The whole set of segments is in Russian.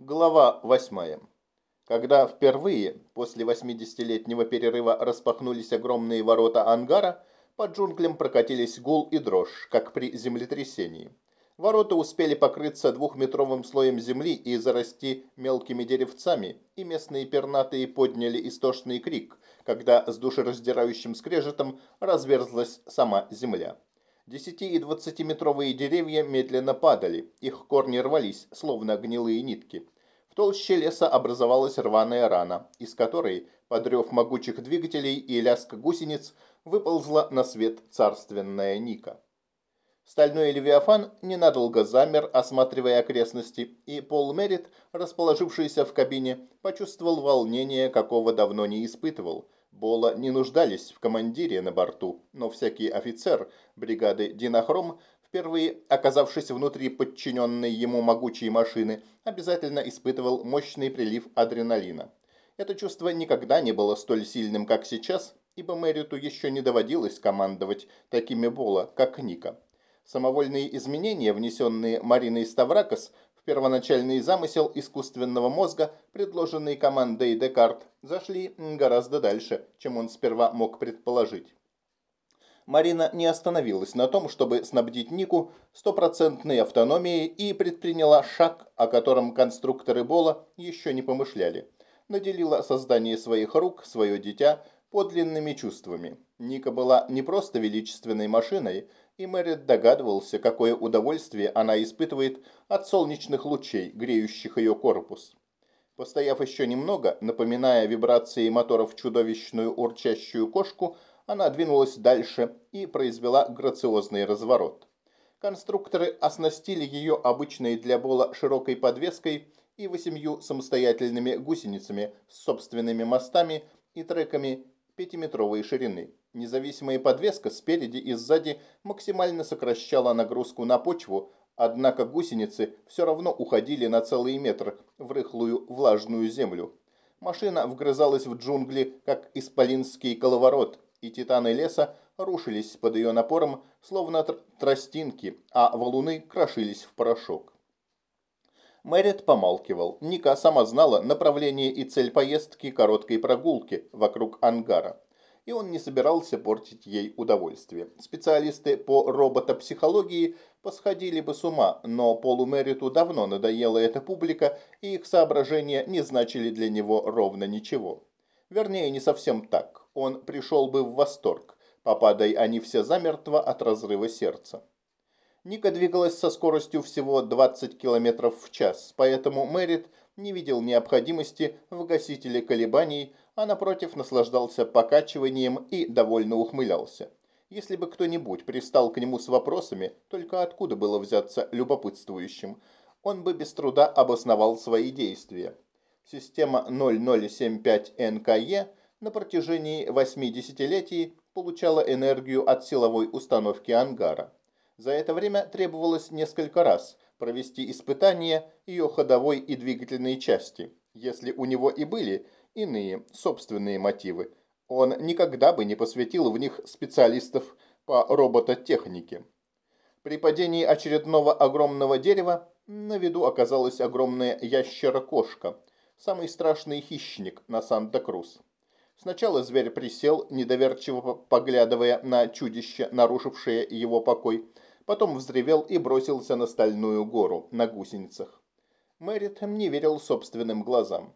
Глава 8. Когда впервые после 80-летнего перерыва распахнулись огромные ворота ангара, по джунглям прокатились гул и дрожь, как при землетрясении. Ворота успели покрыться двухметровым слоем земли и зарасти мелкими деревцами, и местные пернатые подняли истошный крик, когда с душераздирающим скрежетом разверзлась сама земля. Десяти- и двадцатиметровые деревья медленно падали, их корни рвались, словно гнилые нитки. В толще леса образовалась рваная рана, из которой, подрев могучих двигателей и лязг гусениц, выползла на свет царственная Ника. Стальной Левиафан ненадолго замер, осматривая окрестности, и Пол Мерит, расположившийся в кабине, почувствовал волнение, какого давно не испытывал – Бола не нуждались в командире на борту, но всякий офицер бригады «Динохром», впервые оказавшись внутри подчиненной ему могучей машины, обязательно испытывал мощный прилив адреналина. Это чувство никогда не было столь сильным, как сейчас, ибо Мэриту еще не доводилось командовать такими Бола, как Ника. Самовольные изменения, внесенные Мариной Ставракос, первоначальный замысел искусственного мозга, предложенный командой Декарт, зашли гораздо дальше, чем он сперва мог предположить. Марина не остановилась на том, чтобы снабдить Нику стопроцентной автономией и предприняла шаг, о котором конструкторы Бола еще не помышляли. Наделила создание своих рук, свое дитя, подлинными чувствами. Ника была не просто величественной машиной, и Мэрит догадывался, какое удовольствие она испытывает от солнечных лучей, греющих ее корпус. Постояв еще немного, напоминая вибрации моторов чудовищную урчащую кошку, она двинулась дальше и произвела грациозный разворот. Конструкторы оснастили ее обычной для Бола широкой подвеской и восемью самостоятельными гусеницами с собственными мостами и треками пятиметровой ширины. Независимая подвеска спереди и сзади максимально сокращала нагрузку на почву, однако гусеницы все равно уходили на целый метр в рыхлую влажную землю. Машина вгрызалась в джунгли, как исполинский коловорот, и титаны леса рушились под ее напором, словно тростинки, а валуны крошились в порошок. Мэрит помалкивал. Ника сама знала направление и цель поездки короткой прогулки вокруг ангара и он не собирался портить ей удовольствие. Специалисты по роботопсихологии посходили бы с ума, но Полу Мериту давно надоела эта публика, и их соображения не значили для него ровно ничего. Вернее, не совсем так. Он пришел бы в восторг, попадай они все замертво от разрыва сердца. Ника двигалась со скоростью всего 20 км в час, поэтому Мэрит не видел необходимости в гасителе колебаний, а напротив наслаждался покачиванием и довольно ухмылялся. Если бы кто-нибудь пристал к нему с вопросами, только откуда было взяться любопытствующим, он бы без труда обосновал свои действия. Система 0075НКЕ на протяжении 80 летий получала энергию от силовой установки ангара. За это время требовалось несколько раз провести испытания ее ходовой и двигательной части. Если у него и были – иные, собственные мотивы. Он никогда бы не посвятил в них специалистов по робототехнике. При падении очередного огромного дерева на виду оказалась огромная ящера-кошка, самый страшный хищник на Санта-Крус. Сначала зверь присел, недоверчиво поглядывая на чудище, нарушившее его покой, потом взревел и бросился на стальную гору на гусеницах. Мэрит не верил собственным глазам.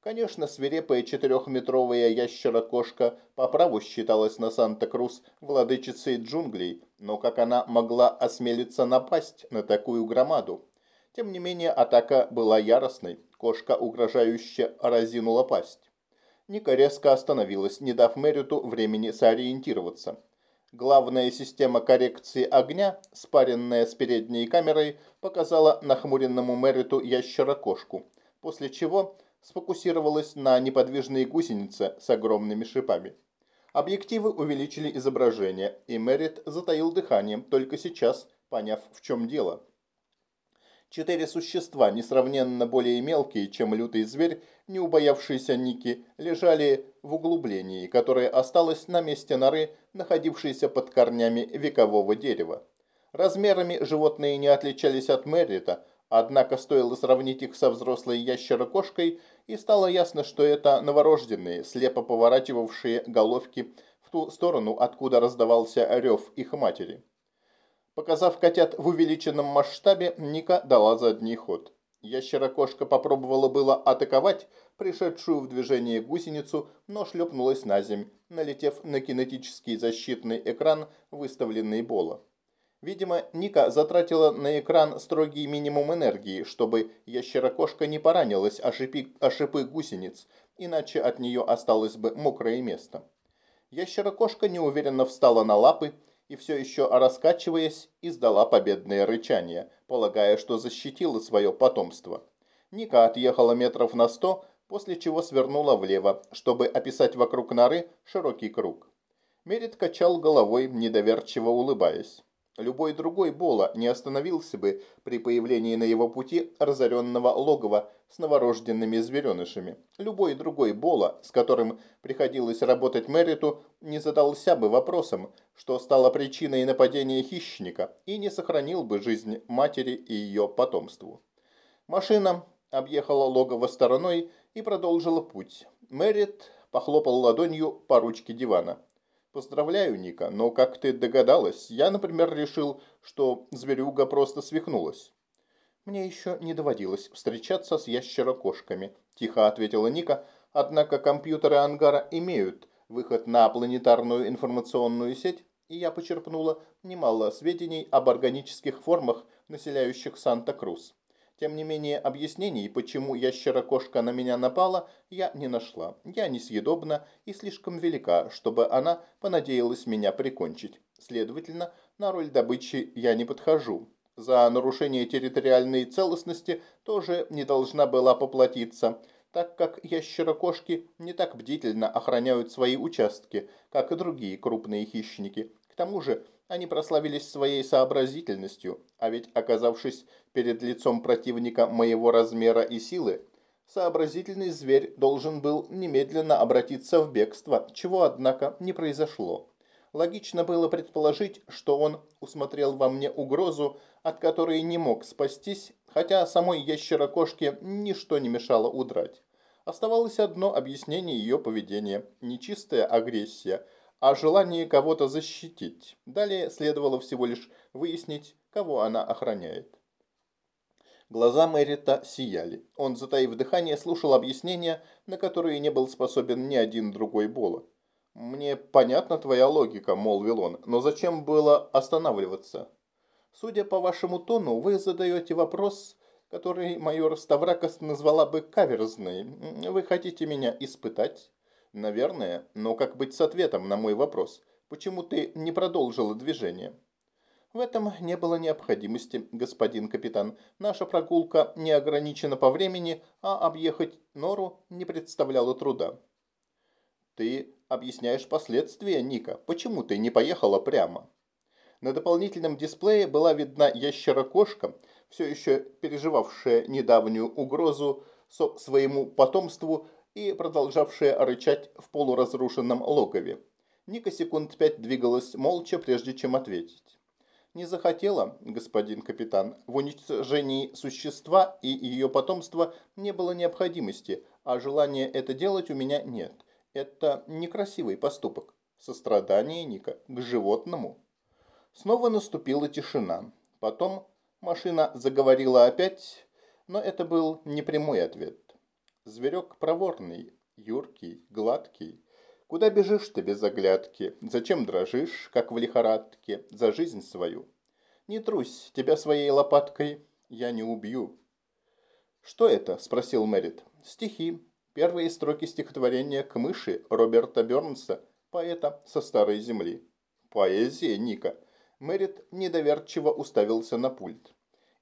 Конечно, свирепая четырехметровая ящера-кошка по праву считалась на Санта-Крус владычицей джунглей, но как она могла осмелиться напасть на такую громаду? Тем не менее, атака была яростной. Кошка угрожающе разинула пасть. Ника резко остановилась, не дав Мериту времени сориентироваться. Главная система коррекции огня, спаренная с передней камерой, показала нахмуренному Мериту ящера-кошку, после чего сфокусировалась на неподвижной гусенице с огромными шипами. Объективы увеличили изображение, и Мэрит затаил дыхание, только сейчас поняв, в чем дело. Четыре существа, несравненно более мелкие, чем лютый зверь, не убоявшиеся Ники, лежали в углублении, которое осталось на месте норы, находившейся под корнями векового дерева. Размерами животные не отличались от Меррита, Однако стоило сравнить их со взрослой ящерокошкой, и стало ясно, что это новорожденные, слепо поворачивавшие головки в ту сторону, откуда раздавался рев их матери. Показав котят в увеличенном масштабе, Ника дала задний ход. Ящерокошка попробовала было атаковать пришедшую в движение гусеницу, но шлепнулась на земь, налетев на кинетический защитный экран, выставленный Бола. Видимо, Ника затратила на экран строгий минимум энергии, чтобы ящерокошка не поранилась о шипы, о шипы гусениц, иначе от нее осталось бы мокрое место. Ящерокошка неуверенно встала на лапы и все еще раскачиваясь, издала победное рычание, полагая, что защитила свое потомство. Ника отъехала метров на сто, после чего свернула влево, чтобы описать вокруг норы широкий круг. Мерит качал головой, недоверчиво улыбаясь. Любой другой Бола не остановился бы при появлении на его пути разоренного логова с новорожденными зверенышами. Любой другой Бола, с которым приходилось работать Мериту, не задался бы вопросом, что стало причиной нападения хищника, и не сохранил бы жизнь матери и ее потомству. Машина объехала логово стороной и продолжила путь. Мэрит похлопал ладонью по ручке дивана. «Поздравляю, Ника, но, как ты догадалась, я, например, решил, что зверюга просто свихнулась». «Мне еще не доводилось встречаться с ящерокошками», – тихо ответила Ника, «однако компьютеры ангара имеют выход на планетарную информационную сеть, и я почерпнула немало сведений об органических формах, населяющих Санта-Крус. Тем не менее, объяснений, почему ящерокошка на меня напала, я не нашла. Я несъедобна и слишком велика, чтобы она понадеялась меня прикончить. Следовательно, на роль добычи я не подхожу. За нарушение территориальной целостности тоже не должна была поплатиться, так как ящерокошки не так бдительно охраняют свои участки, как и другие крупные хищники. К тому же, они прославились своей сообразительностью, а ведь оказавшись перед лицом противника моего размера и силы, сообразительный зверь должен был немедленно обратиться в бегство, чего, однако, не произошло. Логично было предположить, что он усмотрел во мне угрозу, от которой не мог спастись, хотя самой ящерокошке ничто не мешало удрать. Оставалось одно объяснение ее поведения – нечистая агрессия – а желание кого-то защитить. Далее следовало всего лишь выяснить, кого она охраняет. Глаза Мэрита сияли. Он, затаив дыхание, слушал объяснения, на которые не был способен ни один другой Бола. «Мне понятна твоя логика», – молвил он, – «но зачем было останавливаться?» «Судя по вашему тону, вы задаете вопрос, который майор Ставракос назвала бы каверзный. Вы хотите меня испытать?» Наверное, но как быть с ответом на мой вопрос? Почему ты не продолжила движение? В этом не было необходимости, господин капитан. Наша прогулка не ограничена по времени, а объехать нору не представляло труда. Ты объясняешь последствия, Ника. Почему ты не поехала прямо? На дополнительном дисплее была видна ящерокошка, все еще переживавшая недавнюю угрозу своему потомству и продолжавшая рычать в полуразрушенном логове. Ника секунд пять двигалась молча, прежде чем ответить. «Не захотела, господин капитан. В уничтожении существа и ее потомства не было необходимости, а желания это делать у меня нет. Это некрасивый поступок. Сострадание Ника к животному». Снова наступила тишина. Потом машина заговорила опять, но это был непрямой ответ. Зверек проворный, юркий, гладкий. Куда бежишь ты без оглядки? Зачем дрожишь, как в лихорадке, за жизнь свою? Не трусь, тебя своей лопаткой я не убью. Что это? Спросил Мэрит. Стихи. Первые строки стихотворения к мыши Роберта Бернса, поэта со старой земли. Поэзия, Ника. Мэрит недоверчиво уставился на пульт.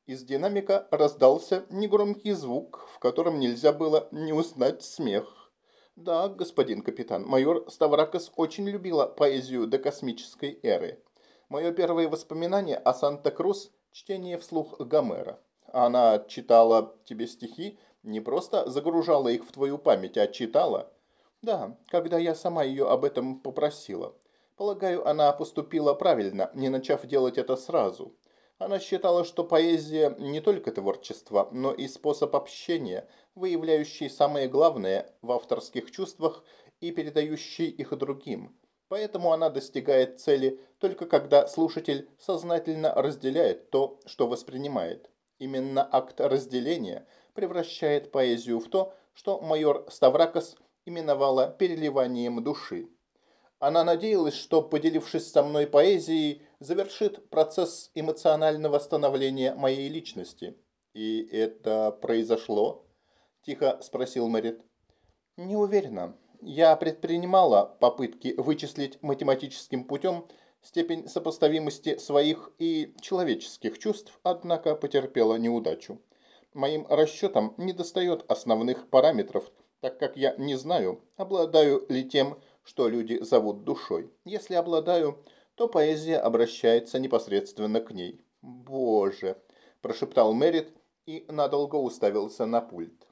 Из динамика раздался негромкий звук, в котором нельзя было не узнать смех. Да, господин капитан, майор Ставракос очень любила поэзию до космической эры. Мое первое воспоминание о Санта-Крус – чтение вслух Гомера. Она читала тебе стихи, не просто загружала их в твою память, а читала. Да, когда я сама ее об этом попросила. Полагаю, она поступила правильно, не начав делать это сразу. Она считала, что поэзия не только творчество, но и способ общения, выявляющий самое главное в авторских чувствах и передающий их другим. Поэтому она достигает цели только когда слушатель сознательно разделяет то, что воспринимает. Именно акт разделения превращает поэзию в то, что майор Ставракос именовала переливанием души. Она надеялась, что, поделившись со мной поэзией, завершит процесс эмоционального становления моей личности. «И это произошло?» – тихо спросил Мэрит. «Не уверена. Я предпринимала попытки вычислить математическим путем степень сопоставимости своих и человеческих чувств, однако потерпела неудачу. Моим расчетам недостает основных параметров, так как я не знаю, обладаю ли тем, что люди зовут душой. Если обладаю, то поэзия обращается непосредственно к ней. «Боже!» – прошептал Мерит и надолго уставился на пульт.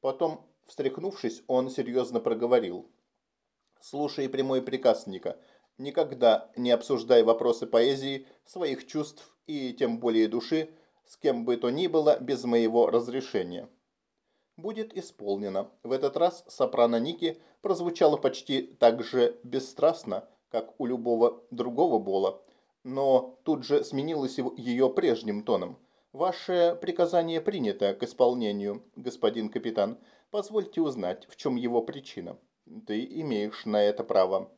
Потом, встряхнувшись, он серьезно проговорил. «Слушай прямой приказ, Ника. Никогда не обсуждай вопросы поэзии, своих чувств и тем более души с кем бы то ни было без моего разрешения. Будет исполнено. В этот раз сопрано Ники прозвучало почти так же бесстрастно, как у любого другого бола, но тут же сменилось ее прежним тоном. «Ваше приказание принято к исполнению, господин капитан. Позвольте узнать, в чем его причина. Ты имеешь на это право».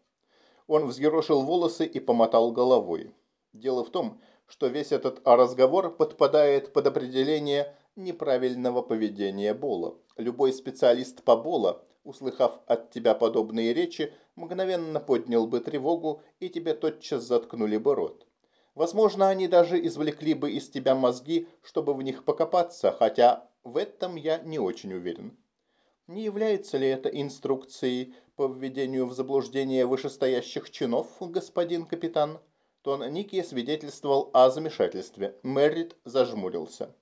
Он взъерошил волосы и помотал головой. Дело в том, что весь этот разговор подпадает под определение неправильного поведения Бола. Любой специалист по Бола, услыхав от тебя подобные речи, мгновенно поднял бы тревогу и тебе тотчас заткнули бы рот. Возможно, они даже извлекли бы из тебя мозги, чтобы в них покопаться, хотя в этом я не очень уверен. Не является ли это инструкцией по введению в заблуждение вышестоящих чинов, господин капитан? Тон Ники свидетельствовал о замешательстве. Мэрит зажмурился.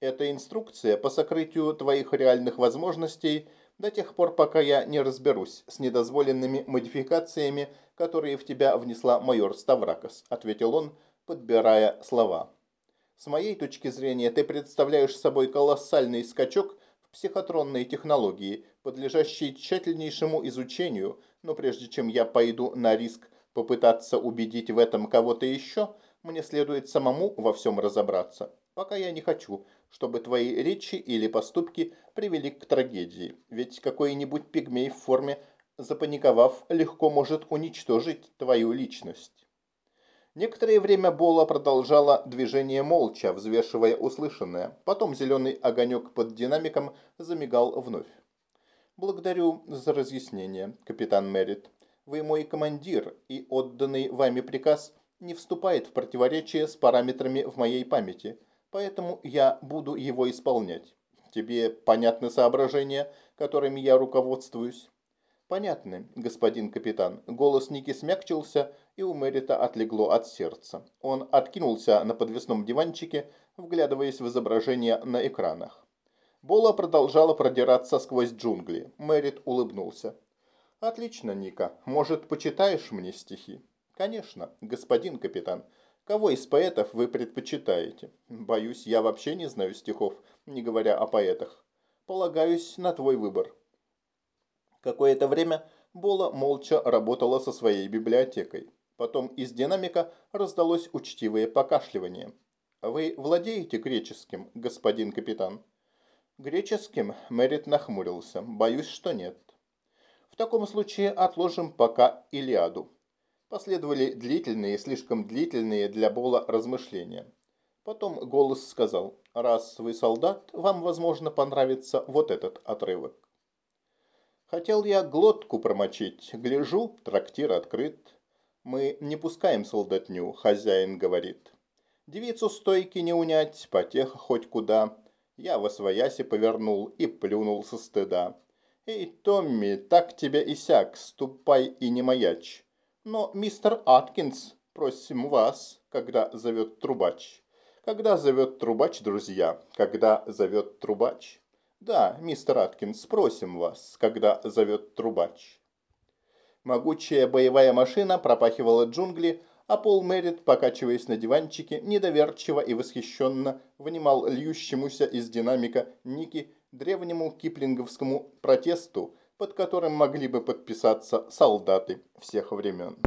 «Это инструкция по сокрытию твоих реальных возможностей до тех пор, пока я не разберусь с недозволенными модификациями, которые в тебя внесла майор Ставракос», ответил он, подбирая слова. «С моей точки зрения, ты представляешь собой колоссальный скачок в психотронные технологии, подлежащий тщательнейшему изучению, но прежде чем я пойду на риск попытаться убедить в этом кого-то еще, мне следует самому во всем разобраться. Пока я не хочу, чтобы твои речи или поступки привели к трагедии. Ведь какой-нибудь пигмей в форме, запаниковав, легко может уничтожить твою личность. Некоторое время Бола продолжала движение молча, взвешивая услышанное. Потом зеленый огонек под динамиком замигал вновь. «Благодарю за разъяснение, капитан Мерит. Вы мой командир, и отданный вами приказ не вступает в противоречие с параметрами в моей памяти, поэтому я буду его исполнять. Тебе понятны соображения, которыми я руководствуюсь? Понятны, господин капитан. Голос Ники смягчился, и у Мэрита отлегло от сердца. Он откинулся на подвесном диванчике, вглядываясь в изображение на экранах. Бола продолжала продираться сквозь джунгли. Мэрит улыбнулся. «Отлично, Ника. Может, почитаешь мне стихи?» «Конечно, господин капитан. Кого из поэтов вы предпочитаете?» «Боюсь, я вообще не знаю стихов, не говоря о поэтах. Полагаюсь на твой выбор». Какое-то время Бола молча работала со своей библиотекой. Потом из динамика раздалось учтивое покашливание. «Вы владеете греческим, господин капитан?» «Греческим?» – Мэрит нахмурился. «Боюсь, что нет». В таком случае отложим пока Илиаду. Последовали длительные, слишком длительные для Бола размышления. Потом голос сказал, раз вы солдат, вам, возможно, понравится вот этот отрывок. Хотел я глотку промочить, гляжу, трактир открыт. Мы не пускаем солдатню, хозяин говорит. Девицу стойки не унять, потеха хоть куда. Я во свояси повернул и плюнул со стыда. «Эй, Томми, так тебя и сяк, ступай и не маячь. Но, мистер Аткинс, просим вас, когда зовет трубач. Когда зовет трубач, друзья, когда зовет трубач. Да, мистер Аткинс, просим вас, когда зовет трубач». Могучая боевая машина пропахивала джунгли, а Пол Мерит, покачиваясь на диванчике, недоверчиво и восхищенно внимал льющемуся из динамика Ники древнему киплинговскому протесту, под которым могли бы подписаться солдаты всех времен.